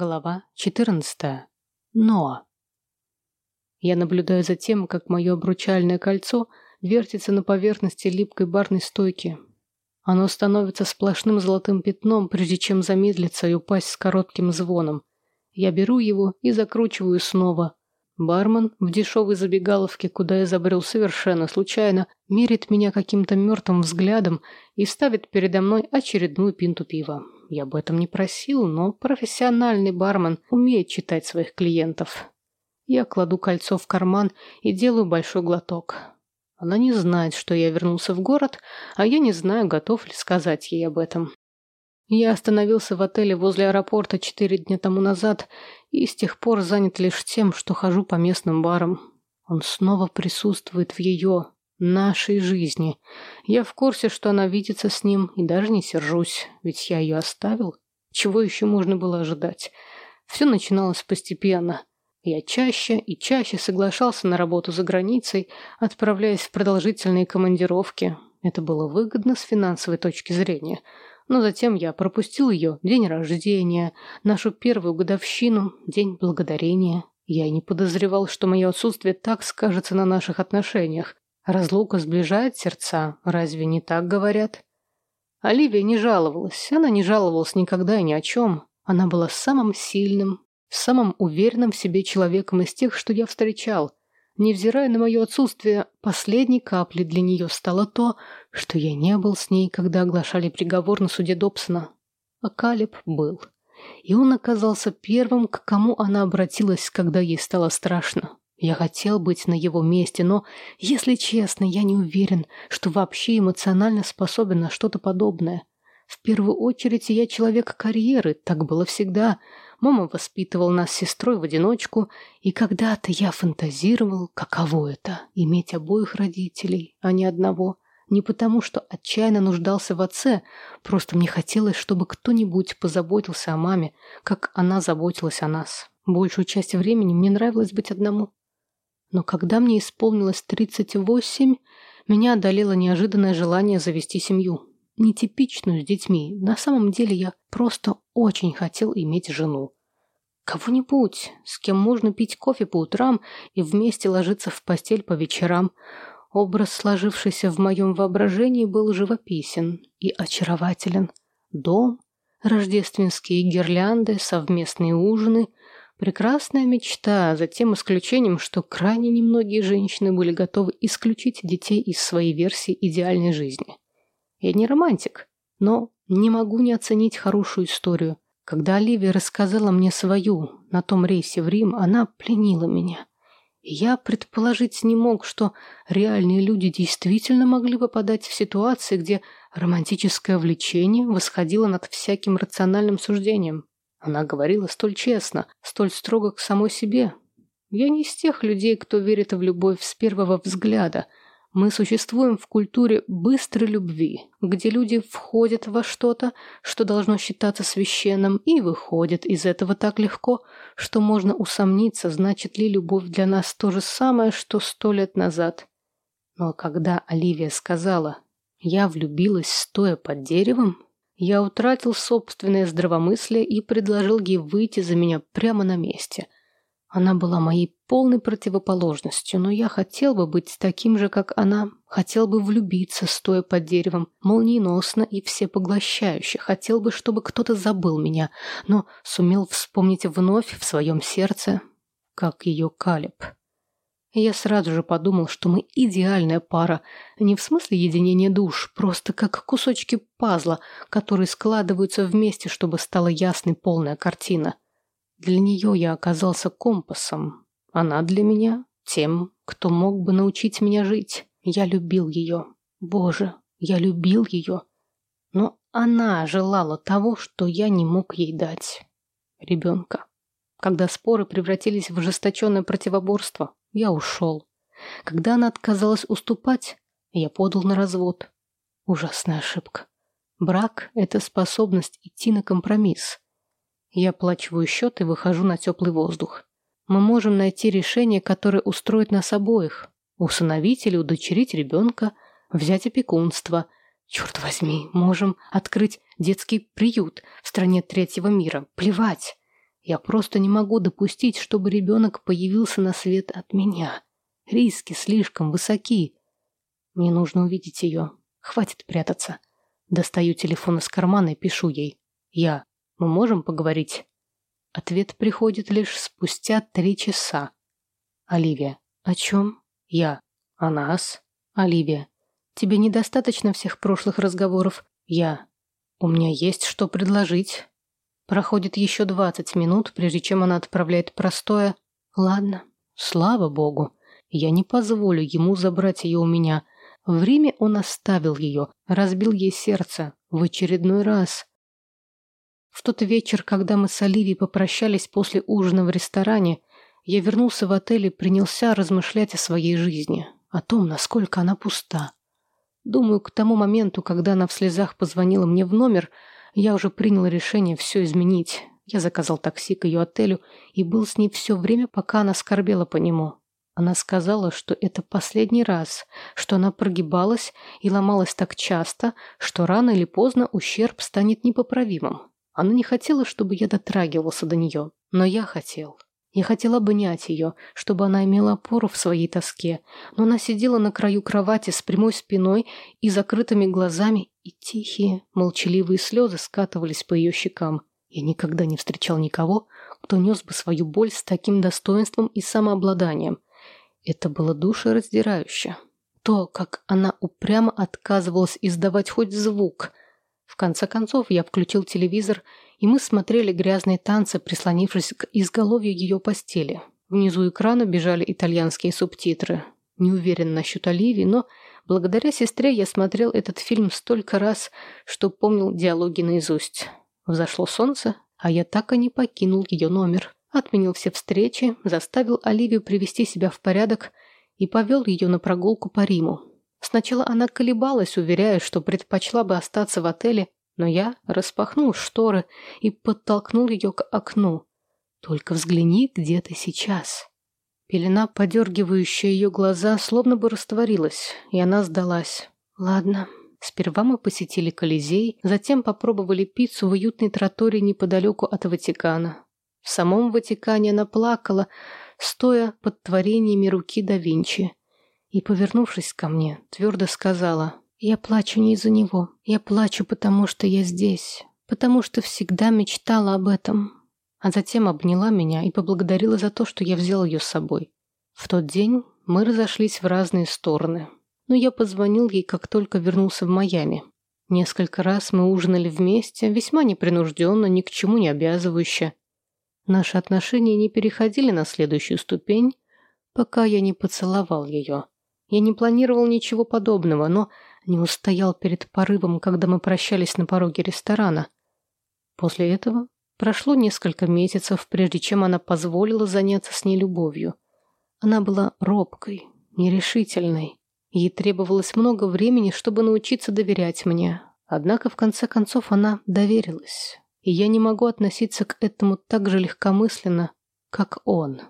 Глава 14. Но. Я наблюдаю за тем, как мое обручальное кольцо вертится на поверхности липкой барной стойки. Оно становится сплошным золотым пятном, прежде чем замедлиться и упасть с коротким звоном. Я беру его и закручиваю снова. Бармен в дешевой забегаловке, куда я забрел совершенно случайно, мерит меня каким-то мертвым взглядом и ставит передо мной очередную пинту пива. Я об этом не просил, но профессиональный бармен умеет читать своих клиентов. Я кладу кольцо в карман и делаю большой глоток. Она не знает, что я вернулся в город, а я не знаю, готов ли сказать ей об этом. Я остановился в отеле возле аэропорта четыре дня тому назад и с тех пор занят лишь тем, что хожу по местным барам. Он снова присутствует в ее, нашей жизни. Я в курсе, что она видится с ним, и даже не сержусь, ведь я ее оставил. Чего еще можно было ожидать? Все начиналось постепенно. Я чаще и чаще соглашался на работу за границей, отправляясь в продолжительные командировки. Это было выгодно с финансовой точки зрения. Но затем я пропустил ее день рождения, нашу первую годовщину, день благодарения. Я не подозревал, что мое отсутствие так скажется на наших отношениях. Разлука сближает сердца, разве не так говорят? Оливия не жаловалась, она не жаловалась никогда и ни о чем. Она была самым сильным, самым уверенным в себе человеком из тех, что я встречал. Невзирая на мое отсутствие, последней каплей для нее стало то, что я не был с ней, когда оглашали приговор на суде Добсона. А Калеб был. И он оказался первым, к кому она обратилась, когда ей стало страшно. Я хотел быть на его месте, но, если честно, я не уверен, что вообще эмоционально способен на что-то подобное. В первую очередь я человек карьеры, так было всегда. Мама воспитывала нас с сестрой в одиночку, и когда-то я фантазировал, каково это — иметь обоих родителей, а не одного. Не потому, что отчаянно нуждался в отце, просто мне хотелось, чтобы кто-нибудь позаботился о маме, как она заботилась о нас. Большую часть времени мне нравилось быть одному. Но когда мне исполнилось 38, меня одолело неожиданное желание завести семью. Нетипичную с детьми. На самом деле я просто очень хотел иметь жену. Кого-нибудь, с кем можно пить кофе по утрам и вместе ложиться в постель по вечерам. Образ, сложившийся в моем воображении, был живописен и очарователен. Дом, рождественские гирлянды, совместные ужины, Прекрасная мечта, за тем исключением, что крайне немногие женщины были готовы исключить детей из своей версии идеальной жизни. Я не романтик, но не могу не оценить хорошую историю. Когда Оливия рассказала мне свою на том рейсе в Рим, она пленила меня. Я предположить не мог, что реальные люди действительно могли попадать в ситуации, где романтическое влечение восходило над всяким рациональным суждением. Она говорила столь честно, столь строго к самой себе. Я не из тех людей, кто верит в любовь с первого взгляда. Мы существуем в культуре быстрой любви, где люди входят во что-то, что должно считаться священным, и выходят из этого так легко, что можно усомниться, значит ли любовь для нас то же самое, что сто лет назад. Но когда Оливия сказала «я влюбилась, стоя под деревом», я утратил собственное здравомыслие и предложил ей выйти за меня прямо на месте. Она была моей полной противоположностью, но я хотел бы быть таким же, как она. Хотел бы влюбиться, стоя под деревом, молниеносно и всепоглощающе. Хотел бы, чтобы кто-то забыл меня, но сумел вспомнить вновь в своем сердце, как ее Калеб. Я сразу же подумал, что мы идеальная пара. Не в смысле единения душ, просто как кусочки пазла, которые складываются вместе, чтобы стала ясной полная картина. Для нее я оказался компасом. Она для меня тем, кто мог бы научить меня жить. Я любил ее. Боже, я любил ее. Но она желала того, что я не мог ей дать. Ребенка. Когда споры превратились в ожесточенное противоборство, я ушел. Когда она отказалась уступать, я подал на развод. Ужасная ошибка. Брак – это способность идти на компромисс. Я оплачиваю счет и выхожу на теплый воздух. Мы можем найти решение, которое устроит нас обоих. Усыновить или удочерить ребенка, взять опекунство. Черт возьми, можем открыть детский приют в стране третьего мира. Плевать. Я просто не могу допустить, чтобы ребенок появился на свет от меня. Риски слишком высоки. Мне нужно увидеть ее. Хватит прятаться. Достаю телефон из кармана и пишу ей. Я. Мы можем поговорить? Ответ приходит лишь спустя три часа. Оливия. О чем? Я. О нас. Оливия. Тебе недостаточно всех прошлых разговоров? Я. У меня есть что предложить. Проходит еще двадцать минут, прежде чем она отправляет простое «Ладно, слава богу, я не позволю ему забрать ее у меня». В Риме он оставил ее, разбил ей сердце в очередной раз. В тот вечер, когда мы с Оливией попрощались после ужина в ресторане, я вернулся в отель и принялся размышлять о своей жизни, о том, насколько она пуста. Думаю, к тому моменту, когда она в слезах позвонила мне в номер – я уже принял решение все изменить. Я заказал такси к ее отелю и был с ней все время, пока она скорбела по нему. Она сказала, что это последний раз, что она прогибалась и ломалась так часто, что рано или поздно ущерб станет непоправимым. Она не хотела, чтобы я дотрагивался до нее, но я хотел. Я хотел обнять ее, чтобы она имела опору в своей тоске, но она сидела на краю кровати с прямой спиной и закрытыми глазами, и тихие, молчаливые слезы скатывались по ее щекам. Я никогда не встречал никого, кто нес бы свою боль с таким достоинством и самообладанием. Это было душераздирающе. То, как она упрямо отказывалась издавать хоть звук. В конце концов, я включил телевизор и мы смотрели грязные танцы, прислонившись к изголовью ее постели. Внизу экрана бежали итальянские субтитры. Не уверен насчет Оливии, но благодаря сестре я смотрел этот фильм столько раз, что помнил диалоги наизусть. Взошло солнце, а я так и не покинул ее номер. Отменил все встречи, заставил Оливию привести себя в порядок и повел ее на прогулку по Риму. Сначала она колебалась, уверяя, что предпочла бы остаться в отеле, но я распахнул шторы и подтолкнул ее к окну. «Только взгляни, где ты сейчас». Пелена, подергивающая ее глаза, словно бы растворилась, и она сдалась. «Ладно». Сперва мы посетили Колизей, затем попробовали пиццу в уютной тротории неподалеку от Ватикана. В самом Ватикане она плакала, стоя под творениями руки да Винчи. И, повернувшись ко мне, твердо сказала я плачу не из-за него. Я плачу, потому что я здесь. Потому что всегда мечтала об этом. А затем обняла меня и поблагодарила за то, что я взял ее с собой. В тот день мы разошлись в разные стороны. Но я позвонил ей, как только вернулся в Майами. Несколько раз мы ужинали вместе, весьма непринужденно, ни к чему не обязывающе. Наши отношения не переходили на следующую ступень, пока я не поцеловал ее. Я не планировал ничего подобного, но не устоял перед порывом, когда мы прощались на пороге ресторана. После этого прошло несколько месяцев, прежде чем она позволила заняться с ней любовью. Она была робкой, нерешительной. Ей требовалось много времени, чтобы научиться доверять мне. Однако, в конце концов, она доверилась. И я не могу относиться к этому так же легкомысленно, как он.